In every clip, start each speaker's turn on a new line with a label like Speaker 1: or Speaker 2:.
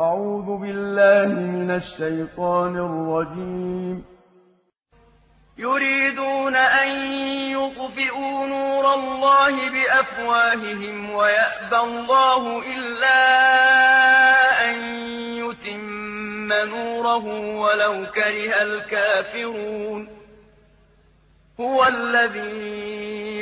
Speaker 1: أعوذ بالله من الشيطان الرجيم.
Speaker 2: يريدون أن يطفئوا نور الله بأفواههم ويأبى الله إلا أن يتم نوره ولو كره الكافرون. هُوَ الَّذِي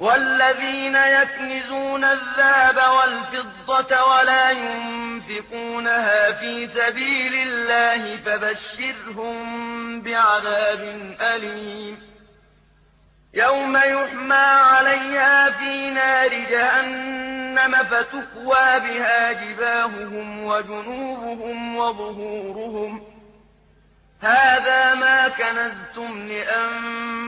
Speaker 2: وَالَّذِينَ يَكْنِزُونَ الذَّهَبَ وَالْفِضَّةَ وَلَا يُنفِقُونَهَا فِي سَبِيلِ اللَّهِ فَبَشِّرْهُم بِعَذَابٍ أَلِيمٍ. يَوْمَ يُحْمَىٰ عَلَيْهَا فِي نَارِ جَهَنَّمَ فَتُكْوَىٰ بِهَا جِبَاهُهُمْ وَجُنُوبُهُمْ وَظُهُورُهُمْ ۖ. هَٰذَا مَا كَنَزْتُمْ لِأَنفُسِكُمْ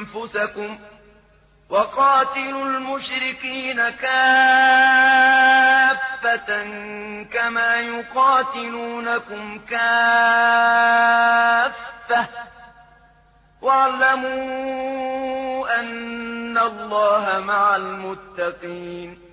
Speaker 2: أَنفُسَكُمْ ۚ وَقَاتِلُوا الْمُشْرِكِينَ كَافَّةً كَمَا يُقَاتِلُونَكُمْ كَافَّةً ۚ. وَاعْلَمُوا أَنَّ اللَّهَ مَعَ الْمُتَّقِينَ.